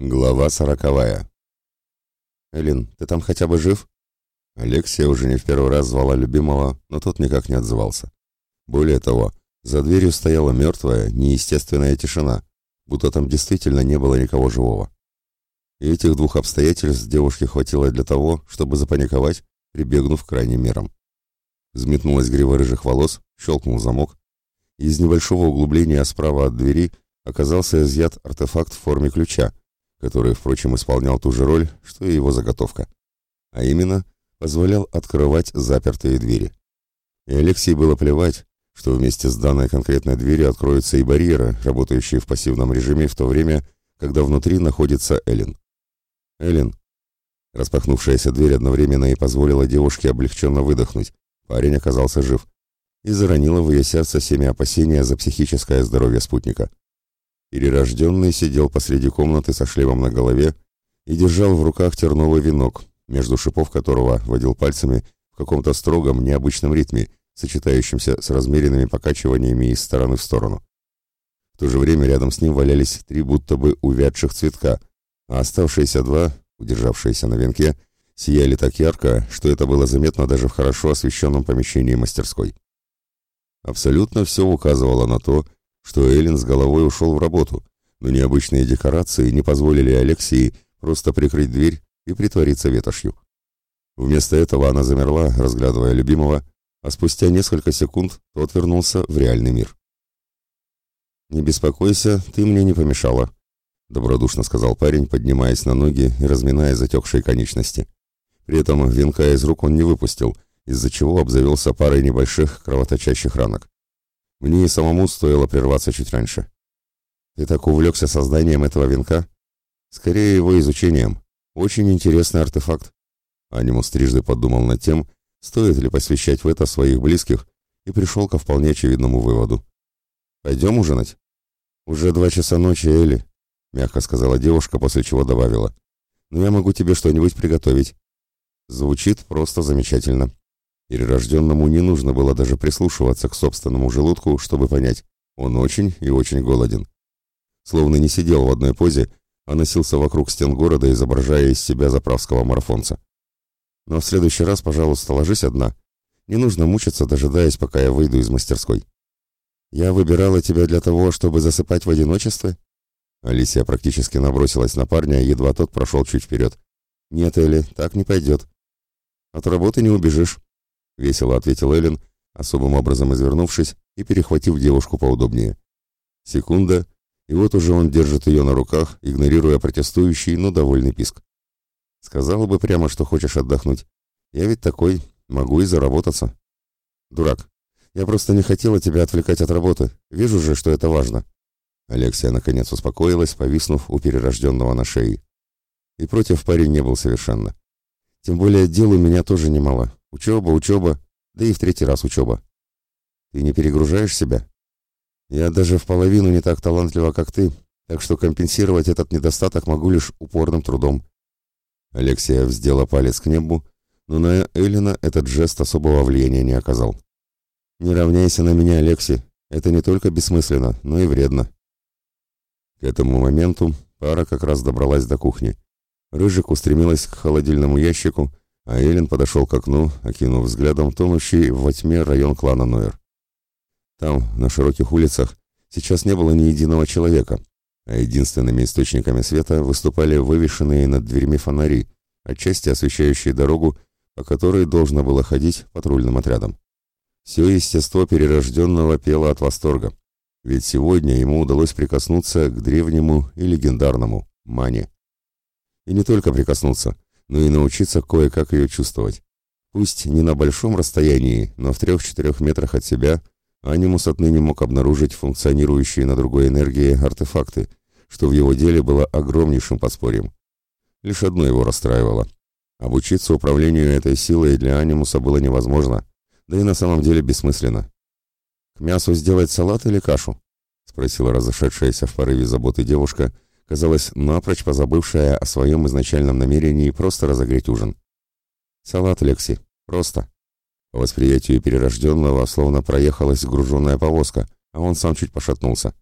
Глава сороковая. «Элин, ты там хотя бы жив?» Алексия уже не в первый раз звала любимого, но тот никак не отзывался. Более того, за дверью стояла мертвая, неестественная тишина, будто там действительно не было никого живого. И этих двух обстоятельств девушке хватило для того, чтобы запаниковать, прибегнув к крайним мерам. Взметнулась грива рыжих волос, щелкнул замок. Из небольшого углубления справа от двери оказался изъят артефакт в форме ключа, который, впрочем, исполнял ту же роль, что и его заготовка. А именно, позволял открывать запертые двери. И Алексей было плевать, что вместе с данной конкретной дверью откроются и барьеры, работающие в пассивном режиме в то время, когда внутри находится Эллен. Эллен. Распахнувшаяся дверь одновременно и позволила девушке облегченно выдохнуть. Парень оказался жив. И заронила в ее сердце семя опасения за психическое здоровье спутника. Перерожденный сидел посреди комнаты со шлемом на голове и держал в руках терновый венок, между шипов которого водил пальцами в каком-то строгом, необычном ритме, сочетающемся с размеренными покачиваниями из стороны в сторону. В то же время рядом с ним валялись три будто бы увядших цветка, а оставшиеся два, удержавшиеся на венке, сияли так ярко, что это было заметно даже в хорошо освещенном помещении мастерской. Абсолютно все указывало на то, что Эллен с головой ушел в работу, но необычные декорации не позволили Алексии просто прикрыть дверь и притвориться ветошью. Вместо этого она замерла, разглядывая любимого, а спустя несколько секунд тот вернулся в реальный мир. «Не беспокойся, ты мне не помешала», — добродушно сказал парень, поднимаясь на ноги и разминая затекшие конечности. При этом венка из рук он не выпустил, из-за чего обзавелся парой небольших кровоточащих ранок. Мне и самому стоило прерваться чуть раньше. Ты так увлекся созданием этого венка? Скорее его изучением. Очень интересный артефакт. Анимус трижды подумал над тем, стоит ли посвящать в это своих близких, и пришел ко вполне очевидному выводу. «Пойдем ужинать?» «Уже два часа ночи, Элли», — мягко сказала девушка, после чего добавила. «Но я могу тебе что-нибудь приготовить». Звучит просто замечательно. Перерожденному не нужно было даже прислушиваться к собственному желудку, чтобы понять, он очень и очень голоден. Словно не сидел в одной позе, а носился вокруг стен города, изображая из себя заправского марафонца. Но в следующий раз, пожалуйста, ложись одна. Не нужно мучиться, дожидаясь, пока я выйду из мастерской. Я выбирала тебя для того, чтобы засыпать в одиночестве? Алисия практически набросилась на парня, едва тот прошел чуть вперед. Нет, Элли, так не пойдет. От работы не убежишь весело ответил Эллен, особым образом извернувшись и перехватив девушку поудобнее. Секунда, и вот уже он держит ее на руках, игнорируя протестующий, но довольный писк. Сказала бы прямо, что хочешь отдохнуть. Я ведь такой, могу и заработаться. Дурак. Я просто не хотела тебя отвлекать от работы. Вижу же, что это важно. Алексия наконец успокоилась, повиснув у перерожденного на шее. И против парень не был совершенно. Тем более дел у меня тоже немало. Учеба, учеба, да и в третий раз учеба. Ты не перегружаешь себя? Я даже в половину не так талантлива, как ты, так что компенсировать этот недостаток могу лишь упорным трудом. Алексия вздела палец к небу, но на Эллина этот жест особого влияния не оказал. «Не равняйся на меня, Алекси. Это не только бессмысленно, но и вредно». К этому моменту пара как раз добралась до кухни. Рыжик устремилась к холодильному ящику, а Эллен подошел к окну, окинув взглядом тонущий во тьме район клана Нойер. Там, на широких улицах, сейчас не было ни единого человека, а единственными источниками света выступали вывешенные над дверьми фонари, отчасти освещающие дорогу, по которой должно было ходить патрульным отрядом. Все естество перерожденного пело от восторга, ведь сегодня ему удалось прикоснуться к древнему и легендарному Мане. И не только прикоснуться – но и научиться кое-как ее чувствовать. Пусть не на большом расстоянии, но в трех-четырех метрах от себя Анимус отныне мог обнаружить функционирующие на другой энергии артефакты, что в его деле было огромнейшим подспорьем. Лишь одно его расстраивало. Обучиться управлению этой силой для Анимуса было невозможно, да и на самом деле бессмысленно. «К мясу сделать салат или кашу?» — спросила разошедшаяся в порыве заботы девушка — казалось, напрочь позабывшая о своем изначальном намерении просто разогреть ужин. «Салат, Лекси. Просто». По восприятию перерожденного словно проехалась груженная повозка, а он сам чуть пошатнулся.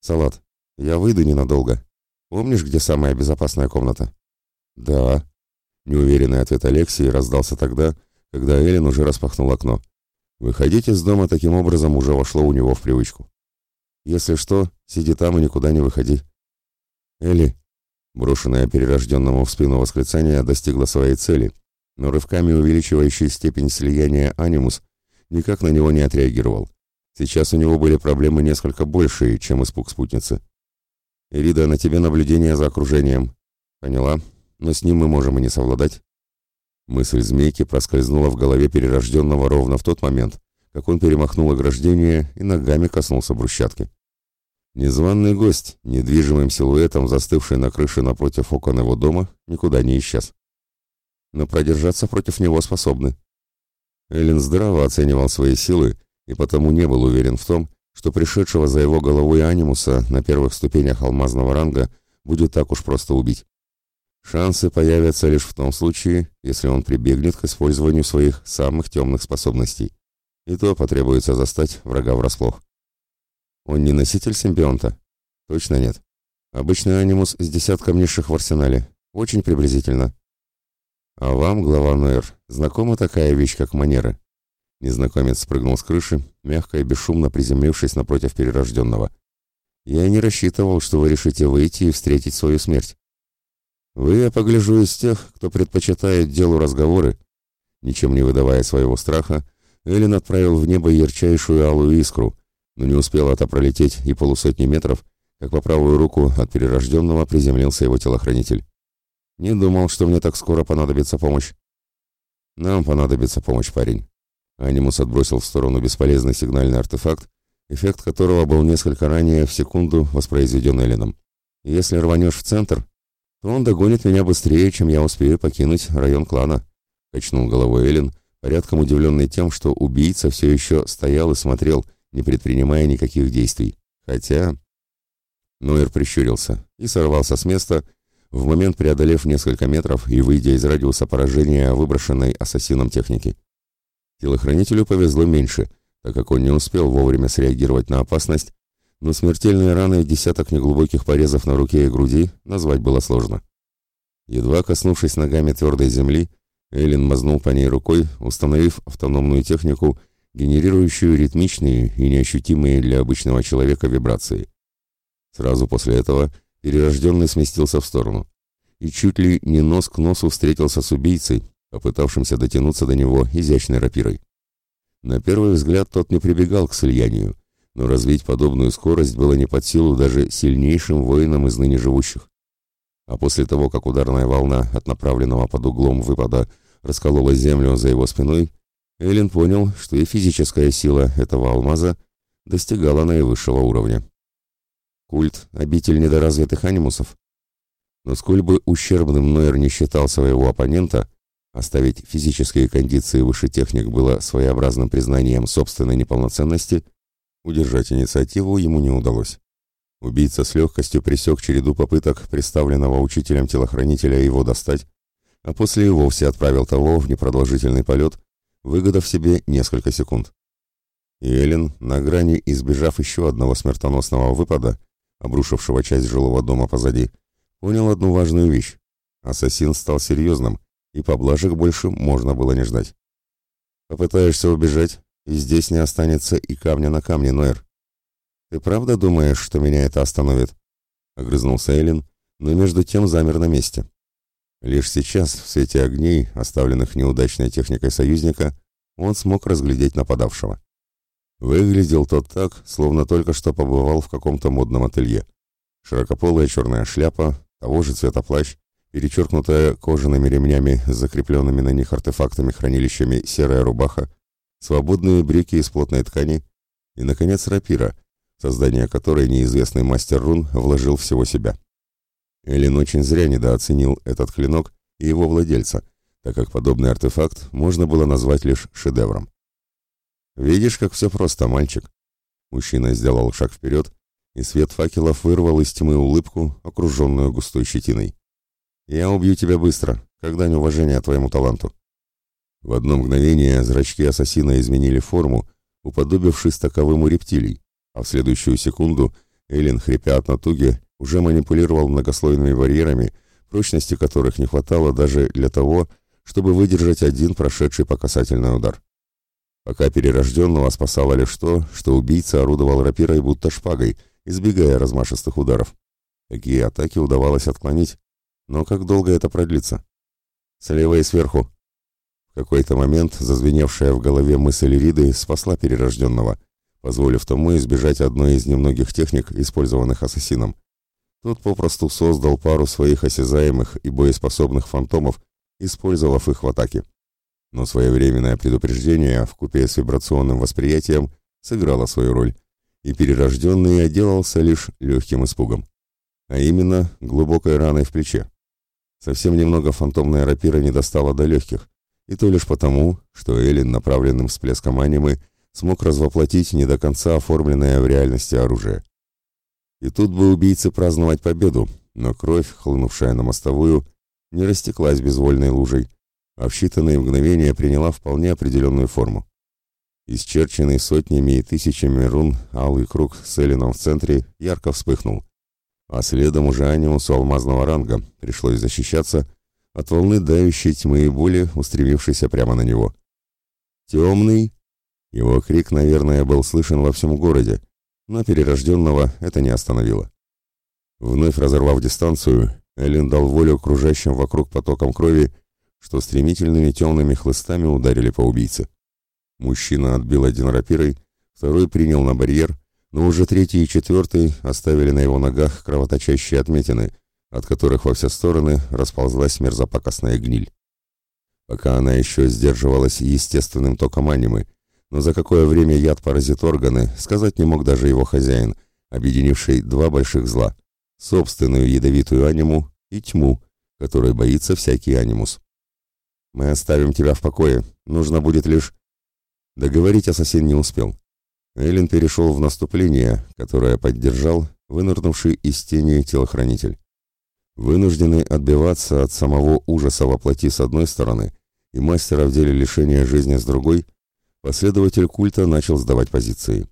«Салат. Я выйду ненадолго». Помнишь, где самая безопасная комната?» «Да». Неуверенный ответ Алексии раздался тогда, когда Эллен уже распахнул окно. Выходить из дома таким образом уже вошло у него в привычку. «Если что, сиди там и никуда не выходи». «Элли», брошенное перерожденному в спину восклицание достигло своей цели, но рывками увеличивающий степень слияния анимус никак на него не отреагировал. Сейчас у него были проблемы несколько большие, чем испуг спутницы. «Ирида, на тебе наблюдение за окружением». «Поняла, но с ним мы можем и не совладать». Мысль змейки проскользнула в голове перерожденного ровно в тот момент, как он перемахнул ограждение и ногами коснулся брусчатки. Незваный гость, недвижимым силуэтом застывший на крыше напротив окон его дома, никуда не исчез. Но продержаться против него способны. Эллен здраво оценивал свои силы и потому не был уверен в том, что пришедшего за его головой анимуса на первых ступенях алмазного ранга будет так уж просто убить. Шансы появятся лишь в том случае, если он прибегнет к использованию своих самых темных способностей. И то потребуется застать врага врасплох. Он не носитель симбионта? Точно нет. Обычный анимус с десятком низших в арсенале. Очень приблизительно. А вам, глава Нойер, знакома такая вещь, как манеры? Незнакомец спрыгнул с крыши, мягко и бесшумно приземлившись напротив перерожденного. «Я не рассчитывал, что вы решите выйти и встретить свою смерть. Вы, я погляжу, из тех, кто предпочитает делу разговоры». Ничем не выдавая своего страха, Эллен отправил в небо ярчайшую алую искру, но не успел это пролететь и полусотни метров, как по правую руку от перерожденного приземлился его телохранитель. «Не думал, что мне так скоро понадобится помощь». «Нам понадобится помощь, парень». Анимус отбросил в сторону бесполезный сигнальный артефакт, эффект которого был несколько ранее в секунду воспроизведен Элленом. «Если рванешь в центр, то он догонит меня быстрее, чем я успею покинуть район клана», — качнул головой Эллен, порядком удивленный тем, что убийца все еще стоял и смотрел, не предпринимая никаких действий. Хотя... Нойер прищурился и сорвался с места, в момент преодолев несколько метров и выйдя из радиуса поражения выброшенной ассасином техники. Телохранителю повезло меньше, так как он не успел вовремя среагировать на опасность, но смертельные раны и десяток неглубоких порезов на руке и груди назвать было сложно. Едва коснувшись ногами твердой земли, Эллен мазнул по ней рукой, установив автономную технику, генерирующую ритмичные и неощутимые для обычного человека вибрации. Сразу после этого перерожденный сместился в сторону и чуть ли не нос к носу встретился с убийцей, попытавшимся дотянуться до него изящной рапирой. На первый взгляд тот не прибегал к слиянию, но развить подобную скорость было не под силу даже сильнейшим воинам из ныне живущих. А после того, как ударная волна от направленного под углом выпада расколола землю за его спиной, Эллен понял, что и физическая сила этого алмаза достигала наивысшего уровня. Культ — обитель недоразвитых анимусов. Но сколь бы ущербным Нойер не считал своего оппонента, Оставить физические кондиции выше техник было своеобразным признанием собственной неполноценности, удержать инициативу ему не удалось. Убийца с легкостью пресек череду попыток представленного учителем телохранителя его достать, а после и вовсе отправил того в непродолжительный полет, выгодав себе несколько секунд. И Эллен, на грани избежав еще одного смертоносного выпада, обрушившего часть жилого дома позади, понял одну важную вещь. Ассасин стал серьезным, и поблажек больше можно было не ждать. Попытаешься убежать, и здесь не останется и камня на камне, Нойер. Ты правда думаешь, что меня это остановит? Огрызнулся Эллен, но между тем замер на месте. Лишь сейчас, в свете огней, оставленных неудачной техникой союзника, он смог разглядеть нападавшего. Выглядел тот так, словно только что побывал в каком-то модном ателье. Широкополая черная шляпа, того же цвета плащ, перечеркнутая кожаными ремнями с закрепленными на них артефактами-хранилищами серая рубаха, свободные брюки из плотной ткани и, наконец, рапира, создание которой неизвестный мастер рун вложил всего себя. Эллен очень зря недооценил этот клинок и его владельца, так как подобный артефакт можно было назвать лишь шедевром. «Видишь, как все просто, мальчик?» Мужчина сделал шаг вперед, и свет факелов вырвал из тьмы улыбку, окруженную густой щетиной. Я убью тебя быстро, когда неуважение твоему таланту. В одно мгновение зрачки ассасина изменили форму, уподобившись таковым у рептилий, а в следующую секунду Эллен, хрипя от натуги, уже манипулировал многослойными барьерами, прочности которых не хватало даже для того, чтобы выдержать один прошедший по касательный удар. Пока перерожденного спасало лишь то, что убийца орудовал рапирой будто шпагой, избегая размашистых ударов. Такие атаки удавалось отклонить, но как долго это продлится? Слева и сверху. В какой-то момент зазвеневшая в голове мысль Риды спасла перерожденного, позволив тому избежать одной из немногих техник, использованных ассасином. Тот попросту создал пару своих осязаемых и боеспособных фантомов, использовав их в атаке но своевременное предупреждение в купе с вибрационным восприятием сыграло свою роль, и перерожденный отделался лишь легким испугом, а именно глубокой раной в плече. Совсем немного фантомная рапира не достала до легких, и то лишь потому, что Эллен направленным всплеском анимы смог развоплотить не до конца оформленное в реальности оружие. И тут бы убийцы праздновать победу, но кровь, хлынувшая на мостовую, не растеклась безвольной лужей, а в считанные мгновения приняла вполне определенную форму. Исчерченный сотнями и тысячами рун алый круг с Элином в центре ярко вспыхнул, а следом уже анимусу алмазного ранга пришлось защищаться от волны дающей тьмы и боли, устремившейся прямо на него. «Темный!» Его крик, наверное, был слышен во всем городе, но перерожденного это не остановило. Вновь разорвав дистанцию, Эллен дал волю окружающим вокруг потокам крови что стремительными темными хлыстами ударили по убийце. Мужчина отбил один рапирой, второй принял на барьер, но уже третий и четвертый оставили на его ногах кровоточащие отметины, от которых во все стороны расползлась мерзопакостная гниль. Пока она еще сдерживалась естественным током анимы, но за какое время яд поразит органы, сказать не мог даже его хозяин, объединивший два больших зла — собственную ядовитую аниму и тьму, которой боится всякий анимус. Мы оставим тебя в покое. Нужно будет лишь...» Договорить ассасин не успел. Эллен перешел в наступление, которое поддержал вынырнувший из тени телохранитель. Вынужденный отбиваться от самого ужаса воплоти с одной стороны и мастера в деле лишения жизни с другой, последователь культа начал сдавать позиции.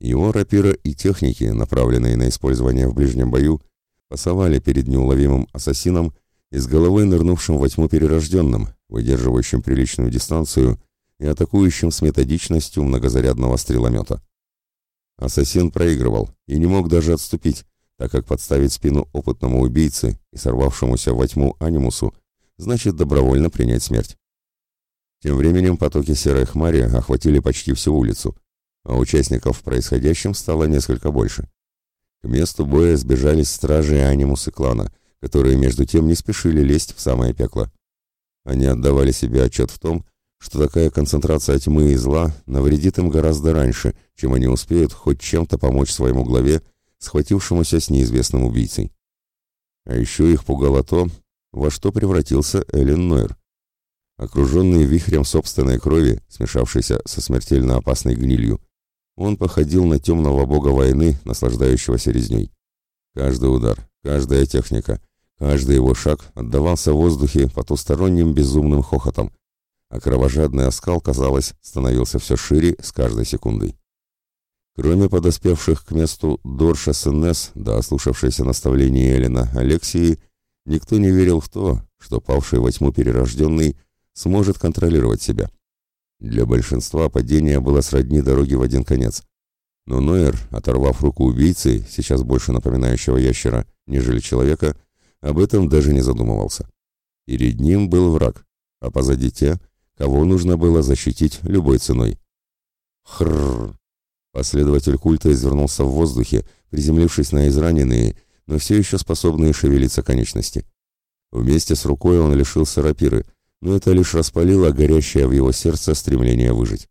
Его рапира и техники, направленные на использование в ближнем бою, пасовали перед неуловимым ассасином и с головой нырнувшим во тьму перерожденным, выдерживающим приличную дистанцию и атакующим с методичностью многозарядного стреломета. Ассасин проигрывал и не мог даже отступить, так как подставить спину опытному убийце и сорвавшемуся во тьму анимусу значит добровольно принять смерть. Тем временем потоки серой хмари охватили почти всю улицу, а участников в происходящем стало несколько больше. К месту боя сбежались стражи анимусы клана, которые между тем не спешили лезть в самое пекло. Они отдавали себе отчет в том, что такая концентрация тьмы и зла навредит им гораздо раньше, чем они успеют хоть чем-то помочь своему главе, схватившемуся с неизвестным убийцей. А еще их пугало то, во что превратился Эллен Нойер. Окруженный вихрем собственной крови, смешавшейся со смертельно опасной гнилью, он походил на темного бога войны, наслаждающегося резней. Каждый удар, каждая техника, Каждый его шаг отдавался в воздухе потусторонним безумным хохотом, а кровожадный оскал, казалось, становился все шире с каждой секундой. Кроме подоспевших к месту Дорша СНС, да ослушавшейся наставления Элена Алексии, никто не верил в то, что павший во тьму перерожденный сможет контролировать себя. Для большинства падение было сродни дороги в один конец. Но Нойер, оторвав руку убийцы, сейчас больше напоминающего ящера, нежели человека, об этом даже не задумывался. Перед ним был враг, а позади те, кого нужно было защитить любой ценой. Хрррр! Последователь культа извернулся в воздухе, приземлившись на израненные, но все еще способные шевелиться конечности. Вместе с рукой он лишился рапиры, но это лишь распалило горящее в его сердце стремление выжить.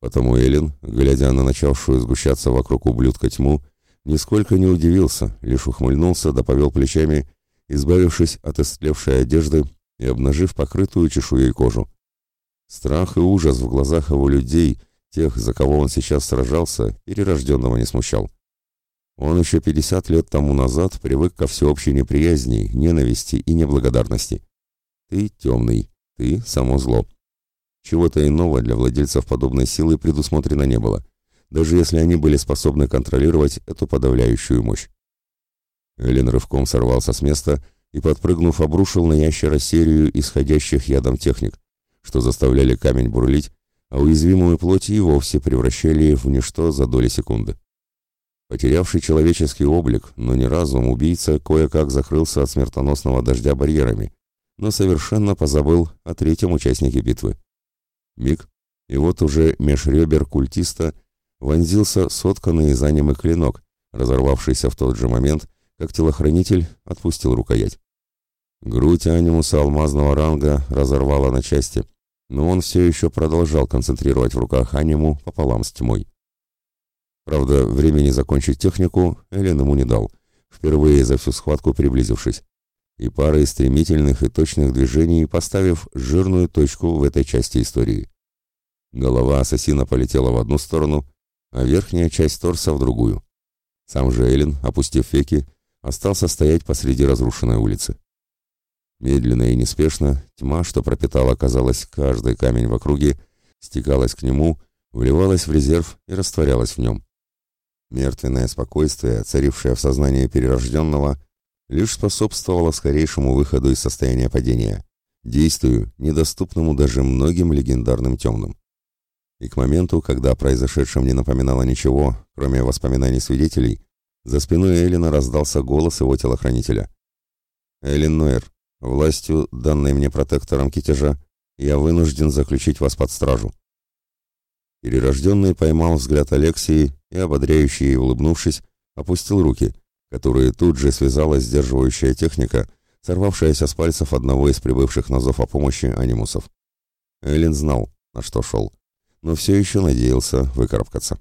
Потому Эллен, глядя на начавшую сгущаться вокруг ублюдка тьму, нисколько не удивился, лишь ухмыльнулся да повел плечами избавившись от истлевшей одежды и обнажив покрытую чешуей кожу. Страх и ужас в глазах его людей, тех, за кого он сейчас сражался, перерожденного не смущал. Он еще 50 лет тому назад привык ко всеобщей неприязни, ненависти и неблагодарности. Ты темный, ты само зло. Чего-то иного для владельцев подобной силы предусмотрено не было, даже если они были способны контролировать эту подавляющую мощь. Эллен рывком сорвался с места и, подпрыгнув, обрушил на ящера серию исходящих ядом техник, что заставляли камень бурлить, а уязвимую плоть и вовсе превращали в ничто за доли секунды. Потерявший человеческий облик, но не разум, убийца кое-как закрылся от смертоносного дождя барьерами, но совершенно позабыл о третьем участнике битвы. Миг, и вот уже меж ребер культиста вонзился сотканный из анимы клинок, разорвавшийся в тот же момент, как телохранитель отпустил рукоять. Грудь анимуса алмазного ранга разорвала на части, но он все еще продолжал концентрировать в руках аниму пополам с тьмой. Правда, времени закончить технику Эллен ему не дал, впервые за всю схватку приблизившись, и парой стремительных и точных движений поставив жирную точку в этой части истории. Голова ассасина полетела в одну сторону, а верхняя часть торса в другую. Сам же Эллен, опустив веки, остался стоять посреди разрушенной улицы. Медленно и неспешно тьма, что пропитала, казалось, каждый камень в округе, стекалась к нему, вливалась в резерв и растворялась в нем. Мертвенное спокойствие, царившее в сознании перерожденного, лишь способствовало скорейшему выходу из состояния падения, действию, недоступному даже многим легендарным темным. И к моменту, когда о произошедшем не напоминало ничего, кроме воспоминаний свидетелей, за спиной Эллина раздался голос его телохранителя. «Эллин Нуэр, властью, данной мне протектором китежа, я вынужден заключить вас под стражу. Перерожденный поймал взгляд Алексии и, ободряющий улыбнувшись, опустил руки, которые тут же связала сдерживающая техника, сорвавшаяся с пальцев одного из прибывших на зов о помощи анимусов. Эллен знал, на что шел, но все еще надеялся выкарабкаться.